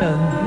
Yeah.